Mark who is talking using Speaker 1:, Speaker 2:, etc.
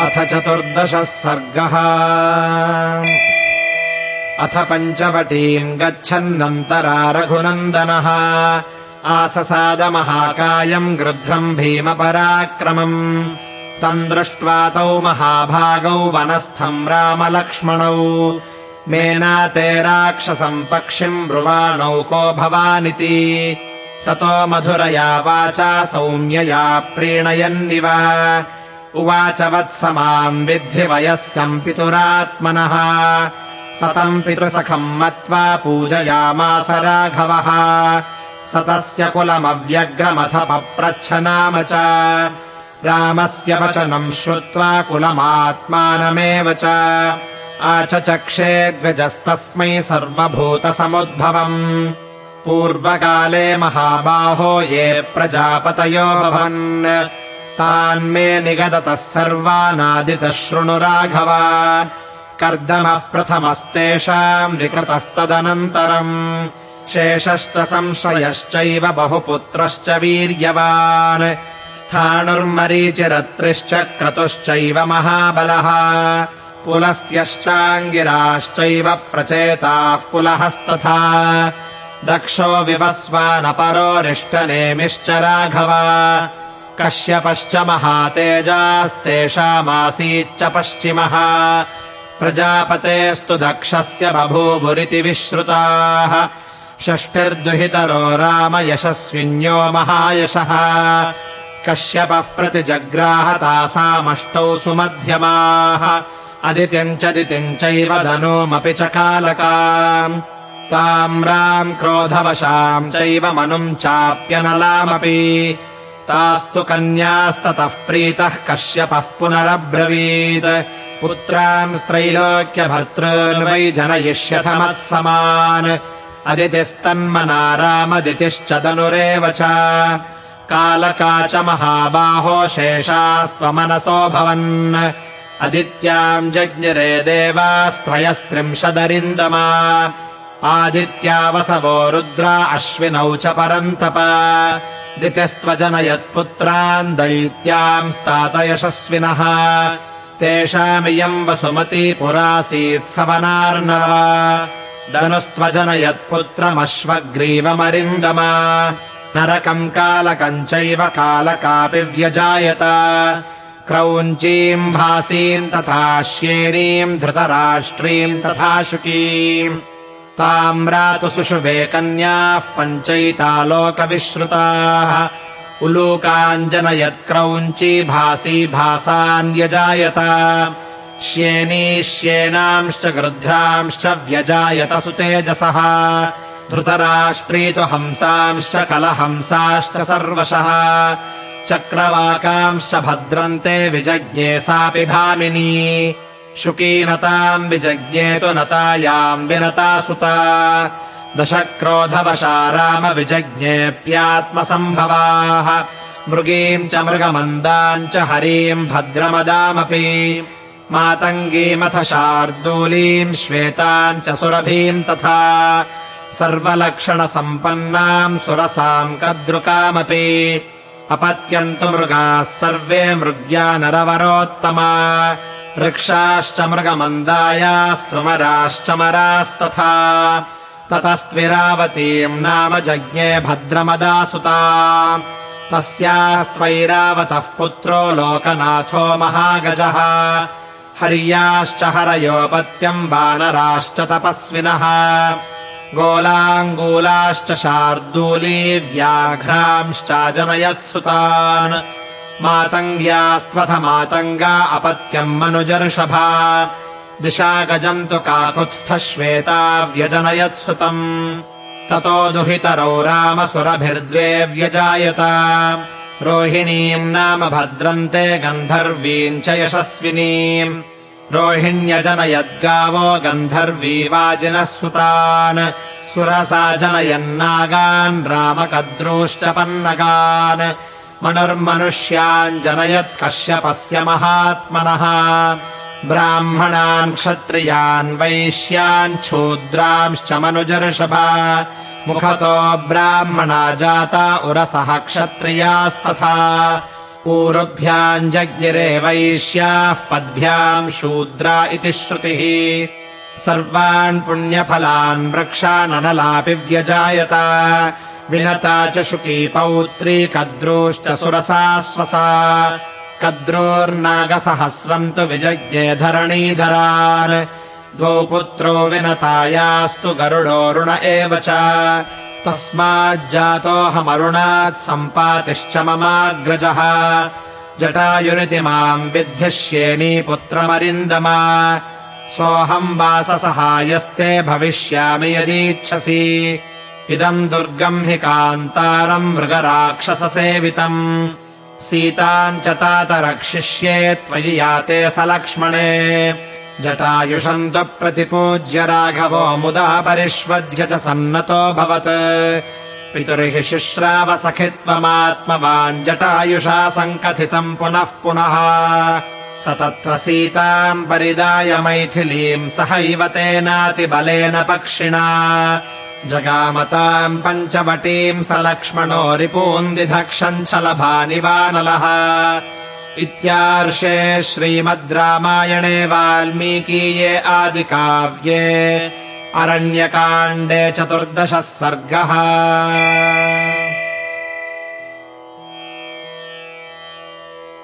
Speaker 1: अथ चतुर्दशः सर्गः। अथ पञ्चवटीम् गच्छन्नन्तरा रघुनन्दनः आससादमहाकायम् गृध्रम् भीमपराक्रमम्। तम् दृष्ट्वा तौ महाभागौ वनस्थम् रामलक्ष्मणौ। मेनाते राक्षसम् पक्षिम् ब्रुवाणौ को भवानिति। ततो मधुरया वाचा सौम्यया प्रीणयन्निव उवाच वत्स माम् विद्धि वयस्यम् पितुरात्मनः। सतम् पितृसखम् मत्वा पूजयामास राघवः। स तस्य कुलमव्यग्रमथ पप्रच्छ नाम च। रामस्य वचनम् श्रुत्वा कुलमात्मानमेव च। आचचक्षे द्विजस्तस्मै सर्वभूतसमुद्भवम्। पूर्वकाले महाबाहो ये प्रजापतयो भवन् तान्मे निगदतः सर्वानादितः शृणु राघव कर्दमः प्रथमस्तेषाम् विकृतस्तदनन्तरम् शेषश्च संशयश्चैव बहुपुत्रश्च वीर्यवान्। स्थाणुर्मरीचिरत्रिश्च क्रतुश्चैव महाबलः। पुलस्त्यश्चाङ्गिराश्चैव प्रचेताः पुलहस्तथा। दक्षो विवस्वानपरोरिष्टनेमिश्च राघव कश्यपश्च महातेजास्तेषामासीच्च पश्चिमः प्रजापतेस्तु दक्षस्य बभूवुरिति विश्रुताः षष्टिर्दुहितरो राम यशस्विन्यो महायशः कश्यपः प्रतिजग्राह तासामष्टौ सुमध्यमाः अदितिम् च दितिम् चैव धनूमपि च कालकाम् ताम्राम् क्रोधवशाम् चैव मनुम् चाप्यनलामपि तास्तु कन्यास्ततः प्रीतः कश्यपः पुनरब्रवीत्। पुत्राम् स्त्रैलोक्यभर्तॄन्वै जनयिष्यथ मत्समान् अदितिस्तन्मना रामदितिश्च तनुरेव च। कालका च महाबाहो शेषास्त्वमनसो भवन्। अदित्याम् जज्ञिरे देवास्त्रयस्त्रिंशदरिन्दमा आदित्या वसवो रुद्रा अश्विनौ च परन्तप। दितिस्त्वजनयत्पुत्रान् दैत्याम् स्तातयशस्विनः। तेषामियम् वसुमती पुरासीत् सवनार्णव। दनुस्त्वजनयत्पुत्रमश्वग्रीवमरिन्दमा नरकम् कालकम् चैव कालकापि व्यजायत क्रौञ्चीम् भासीम् तथा श्येणीम् धृतराष्ट्रीम् तथा शुकीम् ताम्रातु सुषुवे कन्याः पञ्चैतालोकविश्रुताः। उलूकाञ्जनयत्क्रौञ्ची भासी भासान्यजायत श्येनीश्येनांश्च गृध्रांश्च व्यजायत सुतेजसः। धृतराष्ट्री तु हंसांश्च कलहंसाश्च सर्वशः। चक्रवाकांश्च भद्रन्ते विजज्ञे सापि भामिनी शुकीनताम् विजज्ञे तु नतायाम् विनता सुता। दशक्रोधवशा राम विजज्ञेऽप्यात्मसम्भवाः। मृगीम् च मृगमन्दाम् च हरीम् भद्रमदामपि। मातङ्गीमथ शार्दूलीम् श्वेताम् च सुरभीम् तथा। सर्वलक्षणसम्पन्नाम् सुरसाम् कद्रुकामपि। अपत्यन्तु मृगाः सर्वे मृग्या नरवरोत्तमा वृक्षाश्च मृगमन्दायाः स्रमराश्च मरास्तथा ततस्त्विरावतीम् नाम जज्ञे भद्रमदासुता। तस्यास्त्वैरावतः पुत्रो लोकनाथो महागजः। हर्याश्च हरयोपत्यम् वानराश्च तपस्विनः। गोलाङ्गूलाश्च शार्दूली व्याघ्रांश्चाजनयत्सुतान् मातङ्ग्यास्त्वथ मातङ्गा अपत्यम् मनुजर्षभा। दिशा गजम् तु काकुत्स्थः श्वेता व्यजनयत्सुतम् ततो दुहितरौ रामसुरभिर्द्वे व्यजायत रोहिणीम् नाम भद्रन्ते गन्धर्वीम् च यशस्विनीम्। रोहिण्यजनयद्गावो गन्धर्वी वाजिनः सुतान्। सुरसा जनयन्नागान् रामकद्रूश्च पन्नगान् मनुर्मनुष्यान् जनयत् कश्यपस्य महात्मनः। ब्राह्मणान् क्षत्रियान् वैश्यान् शूद्रांश्च मनुजर्षभा। मुखतो ब्राह्मणा जाता उरसः क्षत्रियास्तथा। ऊरुभ्याम् जज्ञिरे वैश्याः पद्भ्याम् शूद्रा इति श्रुतिः। सर्वान् पुण्यफलान् वृक्षाननलापि व्यजायत विनता च शुकी पौत्री कद्रोश्च सुरसा स्वसा। कद्रोर्नागसहस्रम् तु विजज्ञे धरणीधरान् द्वौ पुत्रो विनतायास्तु गरुडोऽरुण एव च। तस्माज्जातोऽहमरुणात् सम्पातिश्च ममाग्रजः। जटायुरिति माम् विद्धिष्येणी पुत्रमरिन्दमा। सोऽहम् वाससहायस्ते भविष्यामि यदीच्छसि इदम् दुर्गम् हि कान्तारम् मृगराक्षससेवितम्। सीताम् च तात रक्षिष्ये त्वयि याते स लक्ष्मणे। जटायुषम् प्रतिपूज्य राघवो मुदा परिष्वद्य च सन्नतोऽभवत् पितुर्हि शुश्राव सखित्वमात्मवान् जटायुषा सङ्कथितम् पुनः पुनः। स तत्र सीताम् परिदाय मैथिलीम् सहैव तेनातिबलेन पक्षिणा जगामताम् पञ्चवटीम् स लक्ष्मणो रिपून्दिधक्षञ्छलभानिवानलः इत्यार्षे श्रीमद् रामायणे वाल्मीकीये आदिकाव्ये। अरण्यकाण्डे चतुर्दशः सर्गः